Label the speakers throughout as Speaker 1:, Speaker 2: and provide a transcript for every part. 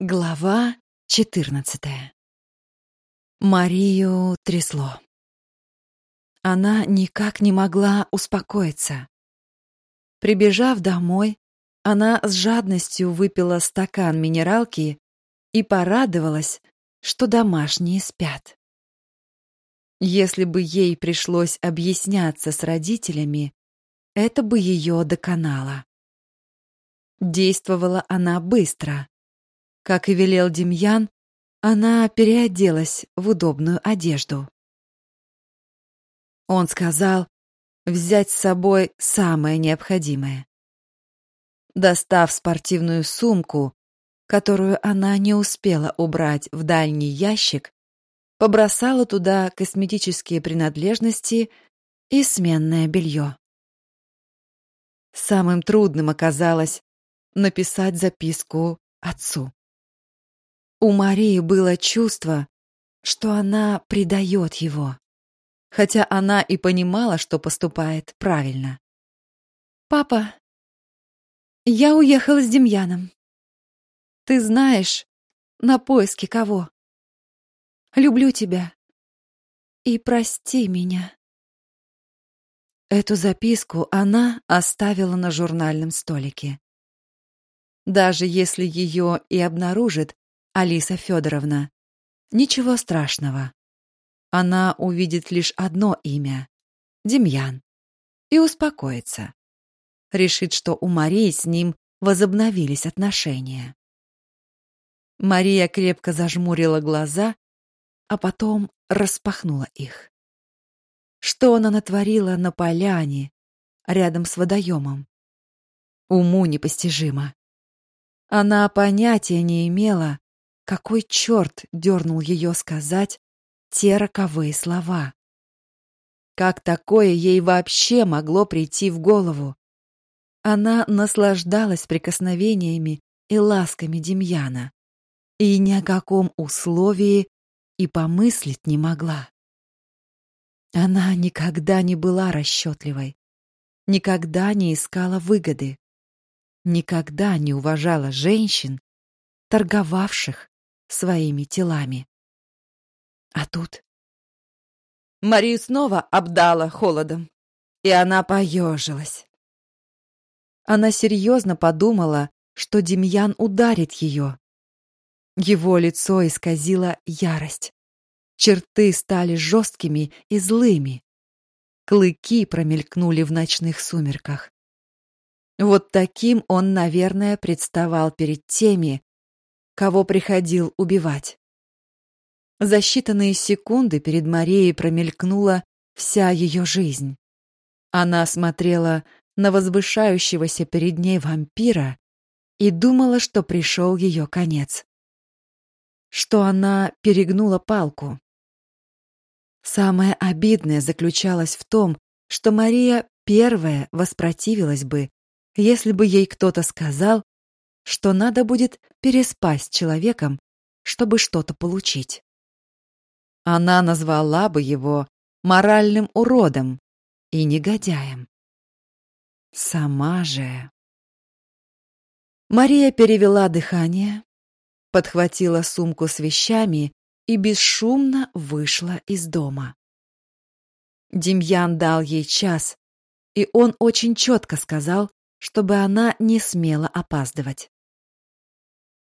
Speaker 1: Глава четырнадцатая. Марию трясло. Она никак не могла успокоиться. Прибежав домой, она с жадностью выпила стакан минералки и порадовалась, что домашние спят. Если бы ей пришлось объясняться с родителями, это бы ее доконало. Действовала она быстро как и велел Демьян, она переоделась в удобную одежду. Он сказал взять с собой самое необходимое. Достав спортивную сумку, которую она не успела убрать в дальний ящик, побросала туда косметические принадлежности и сменное белье. Самым трудным оказалось написать записку отцу. У Марии было чувство, что она предает его, хотя она и понимала, что поступает правильно. «Папа, я уехала с Демьяном. Ты знаешь, на поиски кого. Люблю тебя. И прости меня». Эту записку она оставила на журнальном столике. Даже если ее и обнаружит Алиса Федоровна. Ничего страшного. Она увидит лишь одно имя — Демьян. И успокоится. Решит, что у Марии с ним возобновились отношения. Мария крепко зажмурила глаза, а потом распахнула их. Что она натворила на поляне, рядом с водоемом? Уму непостижимо. Она понятия не имела, какой черт дернул ее сказать те роковые слова? Как такое ей вообще могло прийти в голову? Она наслаждалась прикосновениями и ласками Демьяна и ни о каком условии и помыслить не могла. Она никогда не была расчетливой, никогда не искала выгоды, никогда не уважала женщин, торговавших своими телами. А тут... Марию снова обдала холодом, и она поежилась. Она серьезно подумала, что Демьян ударит ее. Его лицо исказило ярость. Черты стали жесткими и злыми. Клыки промелькнули в ночных сумерках. Вот таким он, наверное, представал перед теми, кого приходил убивать. За считанные секунды перед Марией промелькнула вся ее жизнь. Она смотрела на возвышающегося перед ней вампира и думала, что пришел ее конец. Что она перегнула палку. Самое обидное заключалось в том, что Мария первая воспротивилась бы, если бы ей кто-то сказал, что надо будет переспать с человеком, чтобы что-то получить. Она назвала бы его моральным уродом и негодяем. Сама же... Мария перевела дыхание, подхватила сумку с вещами и бесшумно вышла из дома. Демьян дал ей час, и он очень четко сказал, чтобы она не смела опаздывать.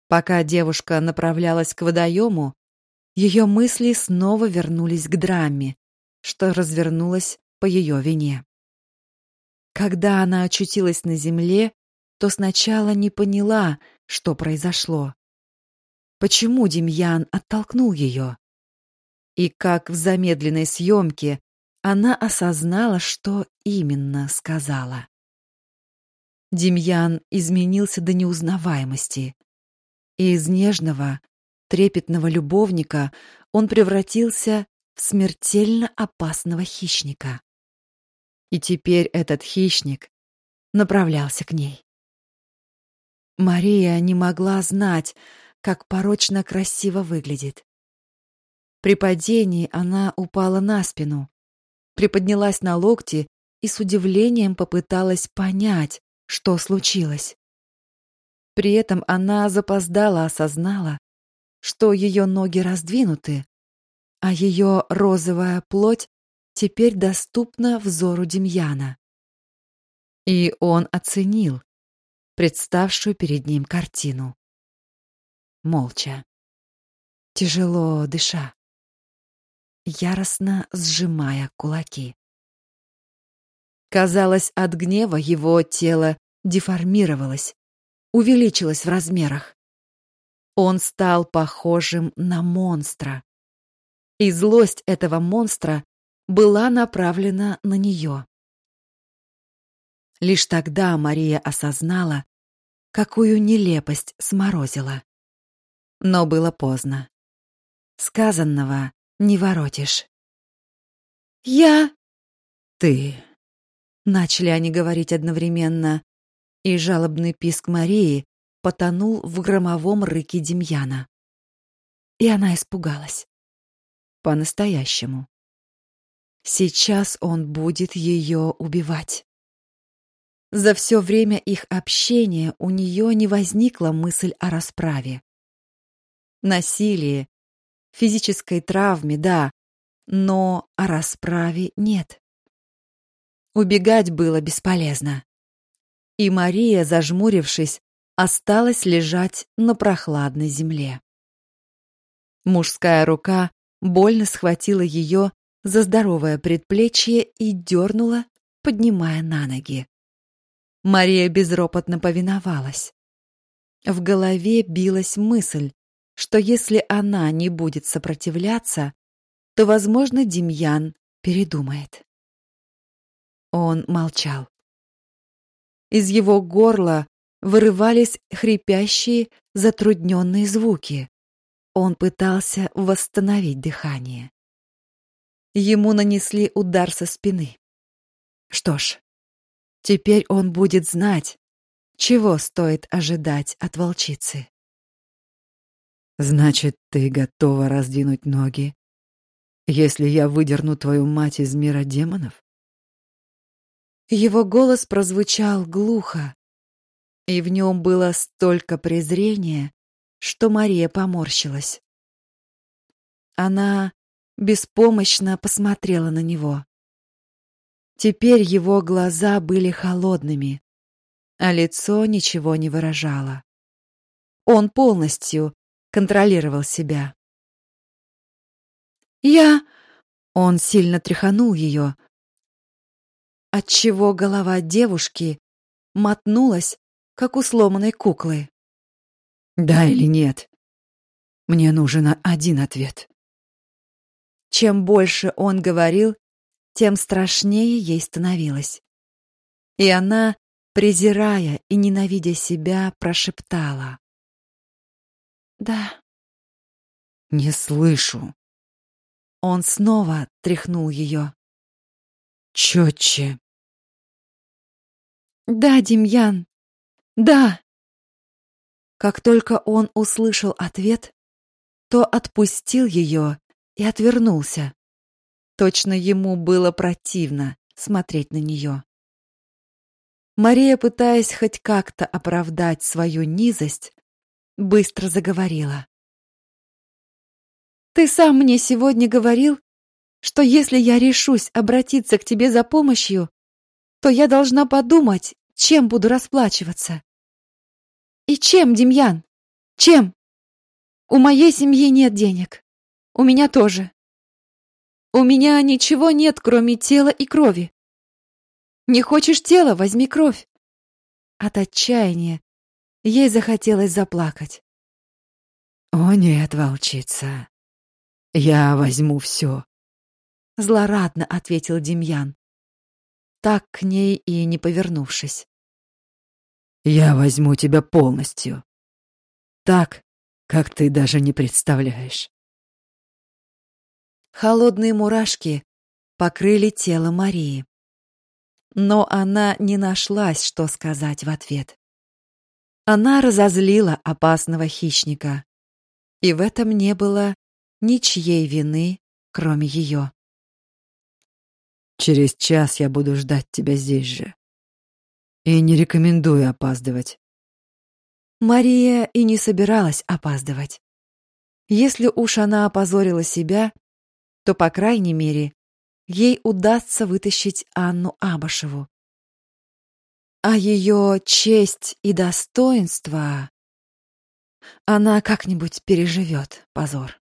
Speaker 1: Пока девушка направлялась к водоему, ее мысли снова вернулись к драме, что развернулась по ее вине. Когда она очутилась на земле, то сначала не поняла, что произошло. Почему Демьян оттолкнул ее? И как в замедленной съемке она осознала, что именно сказала. Демьян изменился до неузнаваемости и из нежного, трепетного любовника он превратился в смертельно опасного хищника. И теперь этот хищник направлялся к ней. Мария не могла знать, как порочно красиво выглядит. При падении она упала на спину, приподнялась на локти и с удивлением попыталась понять, что случилось. При этом она запоздала осознала, что ее ноги раздвинуты, а ее розовая плоть теперь доступна взору Демьяна. И он оценил представшую перед ним картину. Молча, тяжело дыша, яростно сжимая кулаки. Казалось, от гнева его тело деформировалось, увеличилось в размерах. Он стал похожим на монстра. И злость этого монстра была направлена на нее. Лишь тогда Мария осознала, какую нелепость сморозила. Но было поздно. Сказанного не воротишь. «Я...» «Ты...» Начали они говорить одновременно, и жалобный писк Марии потонул в громовом рыке Демьяна. И она испугалась. По-настоящему. Сейчас он будет ее убивать. За все время их общения у нее не возникла мысль о расправе. Насилие, физической травме, да, но о расправе нет. Убегать было бесполезно. И Мария, зажмурившись, осталась лежать на прохладной земле. Мужская рука больно схватила ее за здоровое предплечье и дернула, поднимая на ноги. Мария безропотно повиновалась. В голове билась мысль, что если она не будет сопротивляться, то, возможно, Демьян передумает. Он молчал. Из его горла вырывались хрипящие, затрудненные звуки. Он пытался восстановить дыхание. Ему нанесли удар со спины. Что ж, теперь он будет знать, чего стоит ожидать от волчицы.
Speaker 2: Значит, ты готова раздвинуть ноги, если я выдерну твою мать из мира демонов?
Speaker 1: Его голос прозвучал глухо, и в нем было столько презрения, что Мария поморщилась. Она беспомощно посмотрела на него. Теперь его глаза были холодными, а лицо ничего не выражало. Он полностью контролировал себя. «Я...» Он сильно тряханул ее, отчего голова девушки мотнулась, как у сломанной куклы.
Speaker 2: Да или нет? Мне нужен один ответ.
Speaker 1: Чем больше он говорил, тем страшнее ей становилось. И она, презирая и ненавидя себя, прошептала: "Да".
Speaker 2: Не слышу.
Speaker 1: Он снова тряхнул ее.
Speaker 2: Четче.
Speaker 1: Да, Демьян. Да. Как только он услышал ответ, то отпустил ее и отвернулся. Точно ему было противно смотреть на нее. Мария, пытаясь хоть как-то оправдать свою низость, быстро заговорила. Ты сам мне сегодня говорил, что если я решусь обратиться к тебе за помощью, то я должна подумать, чем буду расплачиваться. И чем, Демьян? Чем? У моей семьи нет денег. У меня тоже. У меня ничего нет, кроме тела и крови. Не хочешь тела, возьми кровь. От отчаяния ей захотелось заплакать.
Speaker 2: О нет, волчица. Я возьму все.
Speaker 1: Злорадно ответил Демьян так к ней и не повернувшись.
Speaker 2: Я возьму тебя полностью. Так, как ты даже не представляешь.
Speaker 1: Холодные мурашки покрыли тело Марии. Но она не нашлась, что сказать в ответ. Она разозлила опасного хищника, и в этом не было ничьей вины, кроме ее.
Speaker 2: Через час я буду ждать тебя здесь же. И не рекомендую опаздывать.
Speaker 1: Мария и не собиралась опаздывать. Если уж она опозорила себя, то, по крайней мере, ей удастся вытащить Анну Абашеву. А ее честь и достоинство она как-нибудь переживет позор.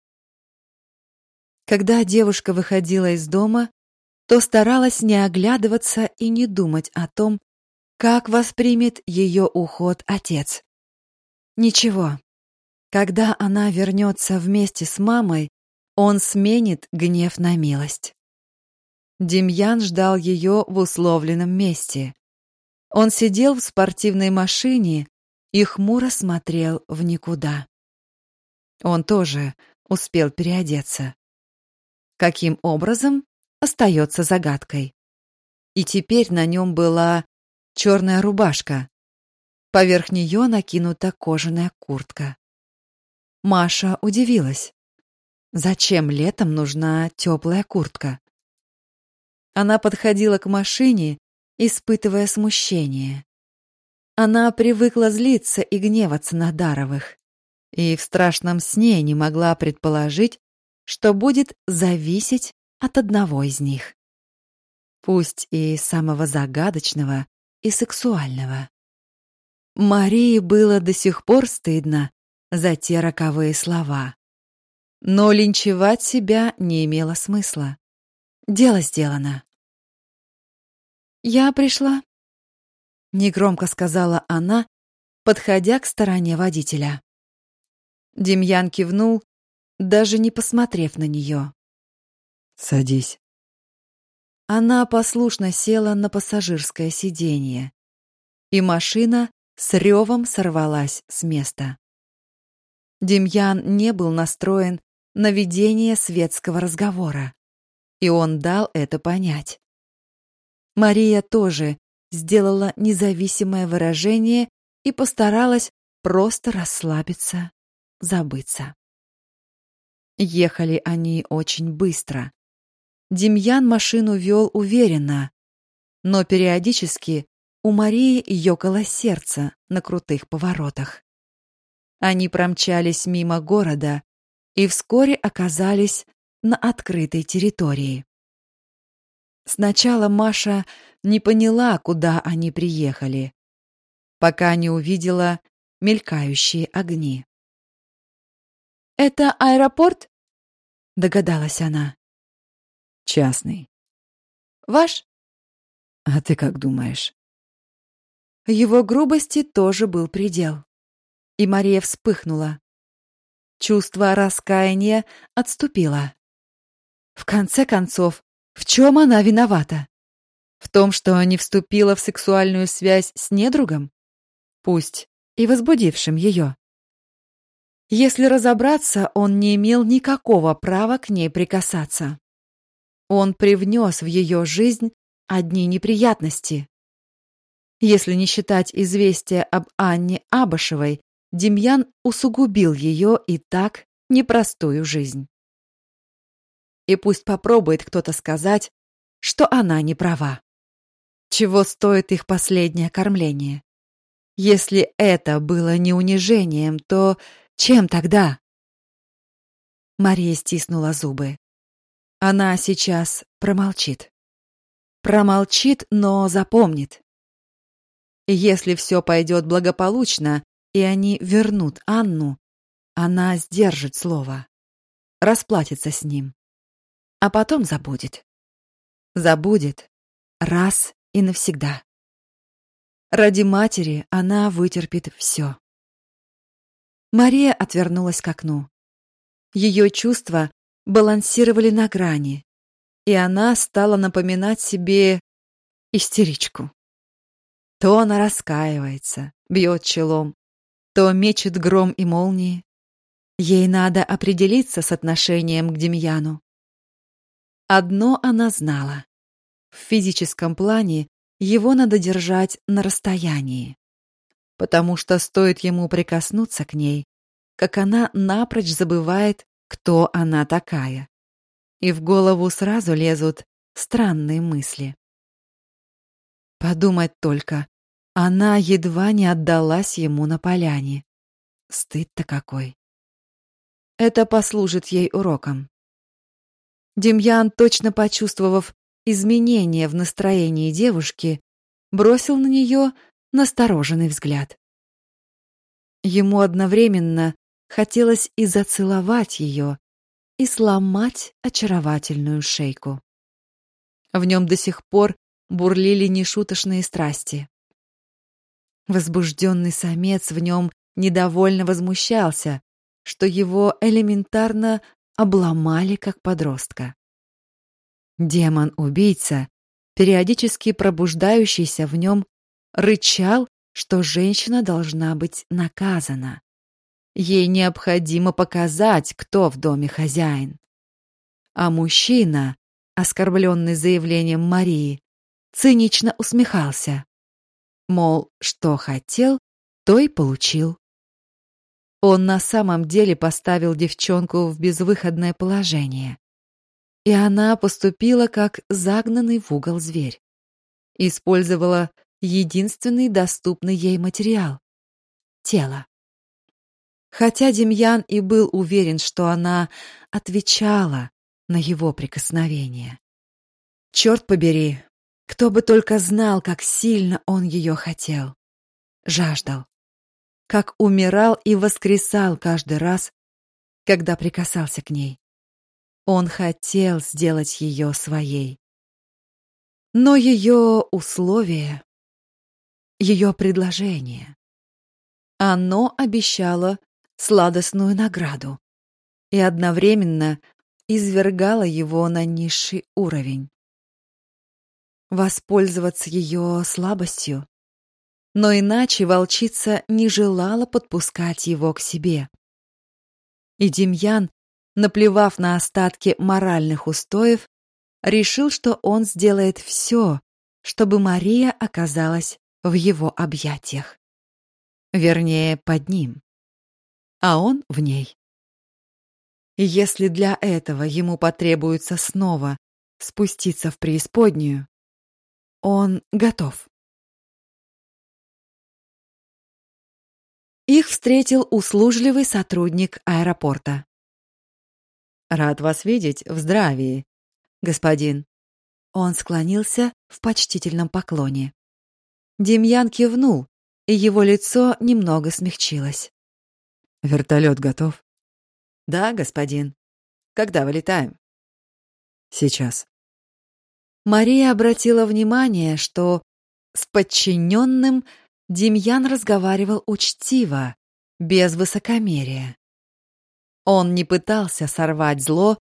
Speaker 1: Когда девушка выходила из дома, то старалась не оглядываться и не думать о том, как воспримет ее уход отец. Ничего. Когда она вернется вместе с мамой, он сменит гнев на милость. Демьян ждал ее в условленном месте. Он сидел в спортивной машине и хмуро смотрел в никуда. Он тоже успел переодеться. Каким образом, остается загадкой. И теперь на нем была черная рубашка. Поверх нее накинута кожаная куртка. Маша удивилась. Зачем летом нужна теплая куртка? Она подходила к машине, испытывая смущение. Она привыкла злиться и гневаться на Даровых, и в страшном сне не могла предположить, что будет зависеть от одного из них. Пусть и самого загадочного и сексуального. Марии было до сих пор стыдно за те роковые слова. Но линчевать себя не имело смысла. Дело сделано. «Я пришла», — негромко сказала она, подходя к стороне водителя. Демьян кивнул, даже не посмотрев на нее.
Speaker 2: «Садись».
Speaker 1: Она послушно села на пассажирское сиденье, и машина с ревом сорвалась с места. Демьян не был настроен на ведение светского разговора, и он дал это понять. Мария тоже сделала независимое выражение и постаралась просто расслабиться, забыться. Ехали они очень быстро. Демьян машину вел уверенно, но периодически у Марии ёкало сердце на крутых поворотах. Они промчались мимо города и вскоре оказались на открытой территории. Сначала Маша не поняла, куда они приехали, пока не увидела мелькающие огни. «Это аэропорт?» — догадалась она.
Speaker 2: «Частный».
Speaker 1: «Ваш?»
Speaker 2: «А ты как думаешь?»
Speaker 1: Его грубости тоже был предел. И Мария вспыхнула. Чувство раскаяния отступило. В конце концов, в чем она виновата? В том, что не вступила в сексуальную связь с недругом? Пусть и возбудившим ее. Если разобраться, он не имел никакого права к ней прикасаться. Он привнес в ее жизнь одни неприятности. Если не считать известия об Анне Абашевой, Демьян усугубил ее и так непростую жизнь. И пусть попробует кто-то сказать, что она не права. Чего стоит их последнее кормление? Если это было не унижением, то чем тогда? Мария стиснула зубы. Она сейчас промолчит. Промолчит, но запомнит. Если все пойдет благополучно, и они вернут Анну, она сдержит слово, расплатится с ним, а потом забудет. Забудет раз и навсегда. Ради матери она вытерпит все. Мария отвернулась к окну. Ее чувства балансировали на грани, и она стала напоминать себе истеричку. То она раскаивается, бьет челом, то мечет гром и молнии. Ей надо определиться с отношением к Демьяну. Одно она знала. В физическом плане его надо держать на расстоянии потому что стоит ему прикоснуться к ней, как она напрочь забывает, кто она такая. И в голову сразу лезут странные мысли. Подумать только, она едва не отдалась ему на поляне. Стыд-то какой. Это послужит ей уроком. Демьян, точно почувствовав изменение в настроении девушки, бросил на нее настороженный взгляд. Ему одновременно хотелось и зацеловать ее, и сломать очаровательную шейку. В нем до сих пор бурлили нешуточные страсти. Возбужденный самец в нем недовольно возмущался, что его элементарно обломали как подростка. Демон-убийца, периодически пробуждающийся в нем, рычал, что женщина должна быть наказана. Ей необходимо показать, кто в доме хозяин. А мужчина, оскорбленный заявлением Марии, цинично усмехался. Мол, что хотел, то и получил. Он на самом деле поставил девчонку в безвыходное положение. И она поступила как загнанный в угол зверь. Использовала единственный доступный ей материал — тело. Хотя Демьян и был уверен, что она отвечала на его прикосновение. Черт побери, кто бы только знал, как сильно он ее хотел. Жаждал как умирал и воскресал каждый раз, когда прикасался к ней. Он хотел сделать ее своей. Но ее условие, ее предложение, оно обещало сладостную награду и одновременно извергало его на низший уровень. Воспользоваться ее слабостью но иначе волчица не желала подпускать его к себе. И Демьян, наплевав на остатки моральных устоев, решил, что он сделает все, чтобы Мария оказалась в его объятиях. Вернее, под ним. А он в ней. И если для этого ему потребуется снова спуститься в преисподнюю, он готов. Их встретил услужливый сотрудник аэропорта. «Рад вас видеть в здравии, господин». Он склонился в почтительном поклоне. Демьян кивнул, и его лицо немного смягчилось.
Speaker 2: «Вертолет готов?»
Speaker 1: «Да, господин. Когда вылетаем?»
Speaker 2: «Сейчас».
Speaker 1: Мария обратила внимание, что с подчиненным Демьян разговаривал учтиво, без высокомерия. Он не пытался сорвать зло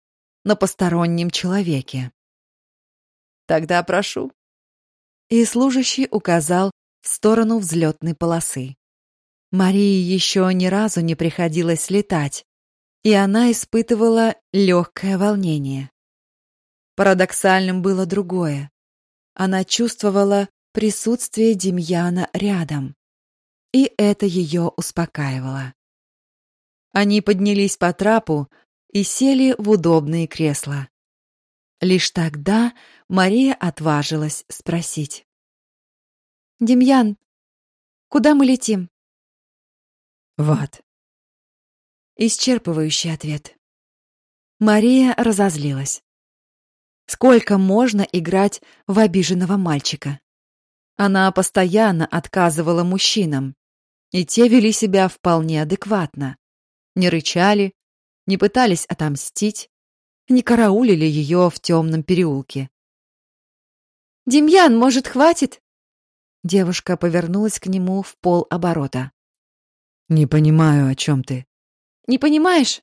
Speaker 1: на постороннем человеке. «Тогда прошу». И служащий указал в сторону взлетной полосы. Марии еще ни разу не приходилось летать, и она испытывала легкое волнение. Парадоксальным было другое. Она чувствовала присутствие Демьяна рядом. И это ее успокаивало. Они поднялись по трапу и сели в удобные кресла. Лишь тогда Мария отважилась спросить. «Демьян, куда мы летим?»
Speaker 2: «В ад».
Speaker 1: Исчерпывающий ответ. Мария разозлилась. Сколько можно играть в обиженного мальчика? Она постоянно отказывала мужчинам, и те вели себя вполне адекватно. Не рычали, не пытались отомстить, не караулили ее в темном переулке. «Демьян, может, хватит?» Девушка повернулась к нему в пол оборота.
Speaker 2: «Не понимаю, о чем ты».
Speaker 1: «Не понимаешь?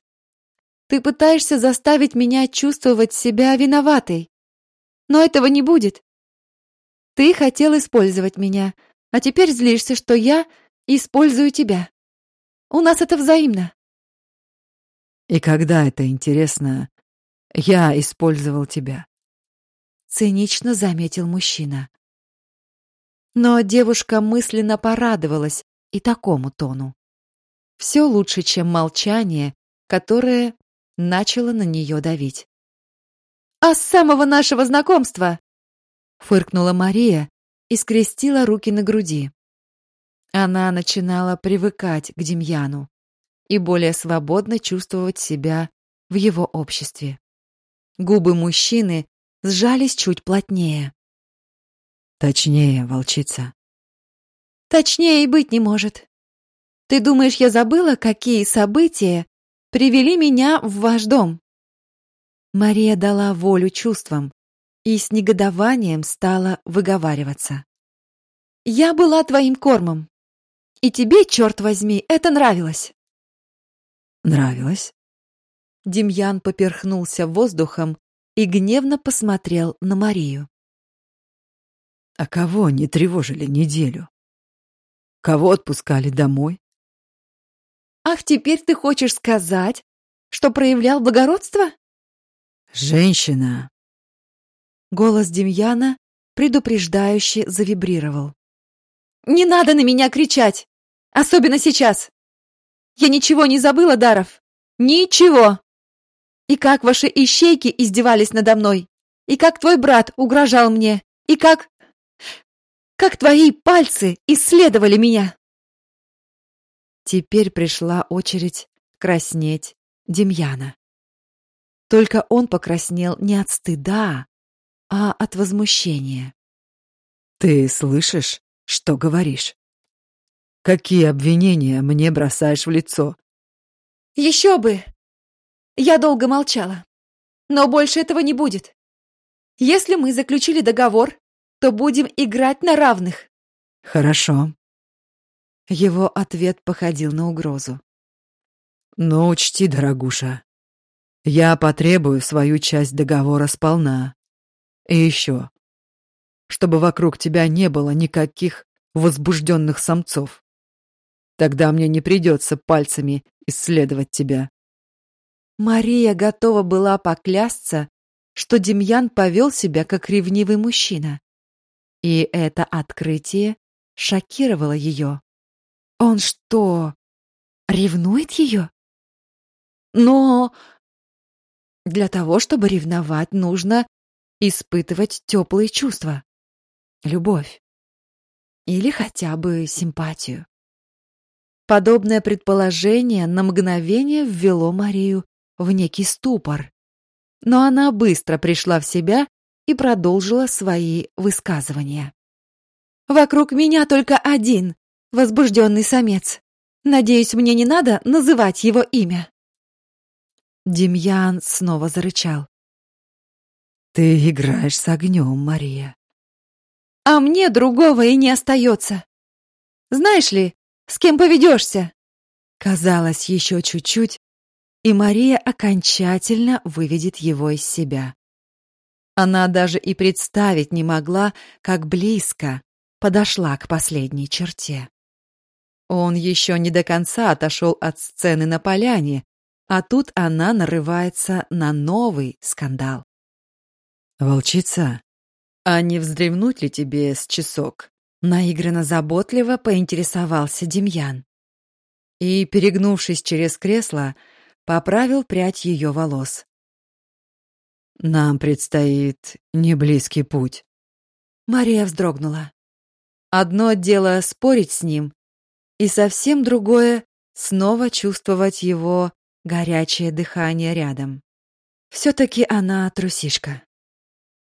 Speaker 1: Ты пытаешься заставить меня чувствовать себя виноватой. Но этого не будет. Ты хотел использовать меня, а теперь злишься, что я использую тебя. У нас это взаимно.
Speaker 2: И когда это интересно, я использовал тебя.
Speaker 1: Цинично заметил мужчина. Но девушка мысленно порадовалась и такому тону. Все лучше, чем молчание, которое начало на нее давить. «А с самого нашего знакомства фыркнула Мария и скрестила руки на груди. Она начинала привыкать к Демьяну. и более свободно чувствовать себя в его обществе. Губы мужчины сжались чуть плотнее.
Speaker 2: Точнее, волчица.
Speaker 1: Точнее и быть не может. Ты думаешь, я забыла, какие события привели меня в ваш дом? Мария дала волю чувствам и с негодованием стала выговариваться. Я была твоим кормом. И тебе, черт возьми, это нравилось.
Speaker 2: Нравилось?
Speaker 1: Демьян поперхнулся воздухом и гневно посмотрел на Марию.
Speaker 2: А кого не тревожили неделю? Кого отпускали домой?
Speaker 1: Ах, теперь ты хочешь сказать, что проявлял благородство?
Speaker 2: Женщина.
Speaker 1: Голос Демьяна предупреждающе завибрировал. Не надо на меня кричать, особенно сейчас. Я ничего не забыла, Даров. Ничего. И как ваши ищейки издевались надо мной, и как твой брат угрожал мне, и как... Как твои пальцы исследовали меня. Теперь пришла очередь краснеть Демьяна. Только он покраснел не от стыда, а от возмущения.
Speaker 2: «Ты слышишь, что говоришь? Какие обвинения мне бросаешь в лицо?»
Speaker 1: «Еще бы! Я долго молчала. Но больше этого не будет. Если мы заключили договор, то будем играть на равных.
Speaker 2: Хорошо.
Speaker 1: Его ответ походил на угрозу.
Speaker 2: Но учти, дорогуша, я потребую свою часть договора сполна. И еще, чтобы вокруг тебя не было никаких возбужденных самцов. Тогда мне не придется пальцами исследовать тебя.
Speaker 1: Мария готова была поклясться, что Демьян повел себя как ревнивый мужчина. И это открытие шокировало ее. Он что, ревнует ее? Но для того, чтобы ревновать, нужно испытывать теплые чувства. Любовь. Или хотя бы симпатию. Подобное предположение на мгновение ввело Марию в некий ступор. Но она быстро пришла в себя и продолжила свои высказывания. «Вокруг меня только один возбужденный самец. Надеюсь, мне не надо называть его имя». Демьян снова зарычал.
Speaker 2: «Ты играешь с огнем, Мария».
Speaker 1: «А мне другого и не остается. Знаешь ли, с кем поведешься?» Казалось, еще чуть-чуть, и Мария окончательно выведет его из себя. Она даже и представить не могла, как близко подошла к последней черте. Он еще не до конца отошел от сцены на поляне, а тут она нарывается на новый скандал.
Speaker 2: «Волчица, а не вздремнуть ли тебе с часок?»
Speaker 1: Наигранно заботливо поинтересовался Демьян. И, перегнувшись через кресло, поправил прядь ее волос.
Speaker 2: «Нам предстоит неблизкий путь».
Speaker 1: Мария вздрогнула. Одно дело спорить с ним, и совсем другое — снова чувствовать его горячее дыхание рядом. Все-таки она трусишка.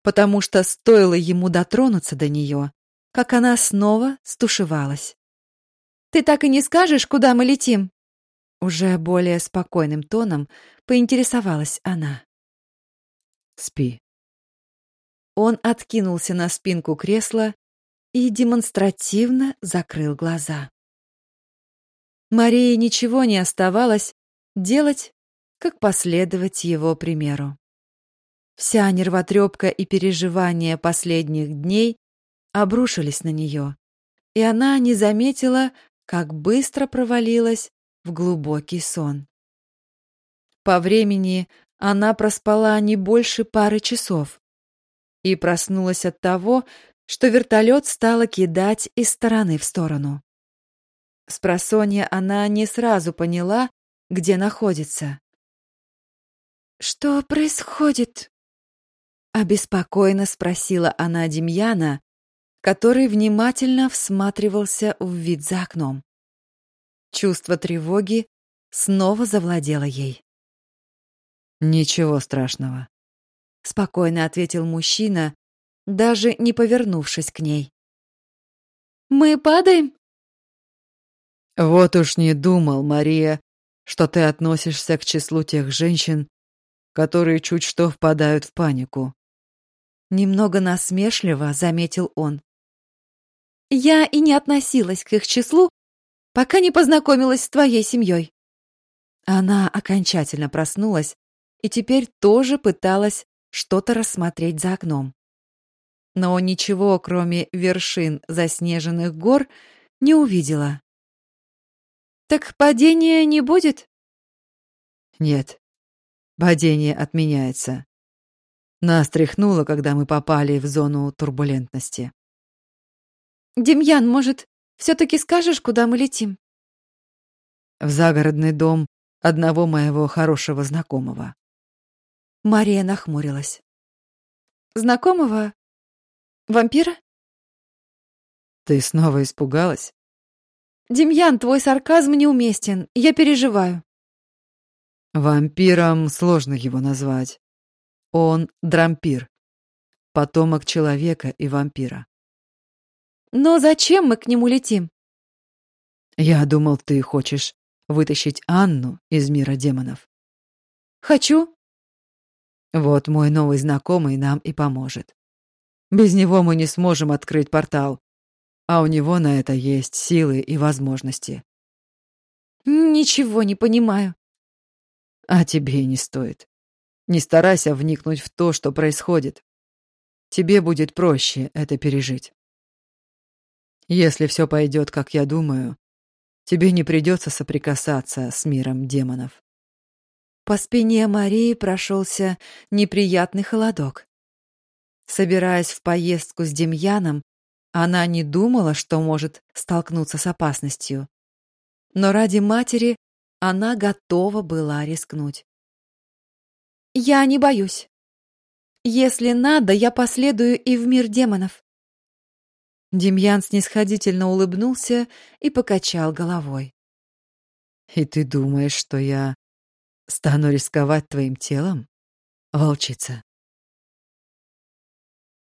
Speaker 1: Потому что стоило ему дотронуться до нее, как она снова стушевалась. «Ты так и не скажешь, куда мы летим?» Уже более спокойным тоном поинтересовалась она.
Speaker 2: «Спи».
Speaker 1: Он откинулся на спинку кресла и демонстративно закрыл глаза. Марии ничего не оставалось делать, как последовать его примеру. Вся нервотрепка и переживания последних дней обрушились на нее, и она не заметила, как быстро провалилась в глубокий сон. По времени она проспала не больше пары часов и проснулась от того, что вертолет стало кидать из стороны в сторону. С просонья она не сразу поняла, где находится. «Что происходит?» Обеспокоенно спросила она Демьяна, который внимательно всматривался в вид за окном. Чувство тревоги снова завладела ей.
Speaker 2: Ничего страшного,
Speaker 1: спокойно ответил мужчина, даже не повернувшись к ней. Мы падаем?
Speaker 2: Вот уж не думал, Мария, что ты относишься к числу тех женщин, которые чуть что впадают в панику.
Speaker 1: Немного насмешливо заметил он. Я и не относилась к их числу, пока не познакомилась с твоей семьей. Она окончательно проснулась и теперь тоже пыталась что-то рассмотреть за окном. Но ничего, кроме вершин заснеженных гор, не увидела. Так падения не будет?
Speaker 2: Нет. Падение отменяется. Нас тряхнуло, когда мы попали в зону турбулентности.
Speaker 1: Демьян, может, все таки скажешь, куда мы летим?
Speaker 2: В загородный дом одного моего хорошего знакомого.
Speaker 1: Мария нахмурилась. Знакомого? Вампира?
Speaker 2: Ты снова испугалась?
Speaker 1: Демьян, твой сарказм неуместен. Я переживаю.
Speaker 2: Вампиром сложно его назвать. Он дрампир, потомок человека и вампира.
Speaker 1: Но зачем мы к нему летим?
Speaker 2: Я думал, ты хочешь вытащить Анну из мира демонов.
Speaker 1: Хочу.
Speaker 2: Вот мой новый знакомый нам и поможет. Без него мы не сможем открыть портал, а у него на это есть силы и возможности.
Speaker 1: Ничего не понимаю.
Speaker 2: А тебе не стоит. Не старайся вникнуть в то, что происходит. Тебе будет проще это пережить. Если все пойдет, как я думаю, тебе не придется соприкасаться с миром демонов.
Speaker 1: По спине Марии прошелся неприятный холодок. Собираясь в поездку с Демьяном, она не думала, что может столкнуться с опасностью. Но ради матери она готова была рискнуть. Я не боюсь. Если надо, я последую и в мир демонов. Демьян снисходительно улыбнулся и покачал головой.
Speaker 2: И ты думаешь, что я стану рисковать твоим телом, волчица?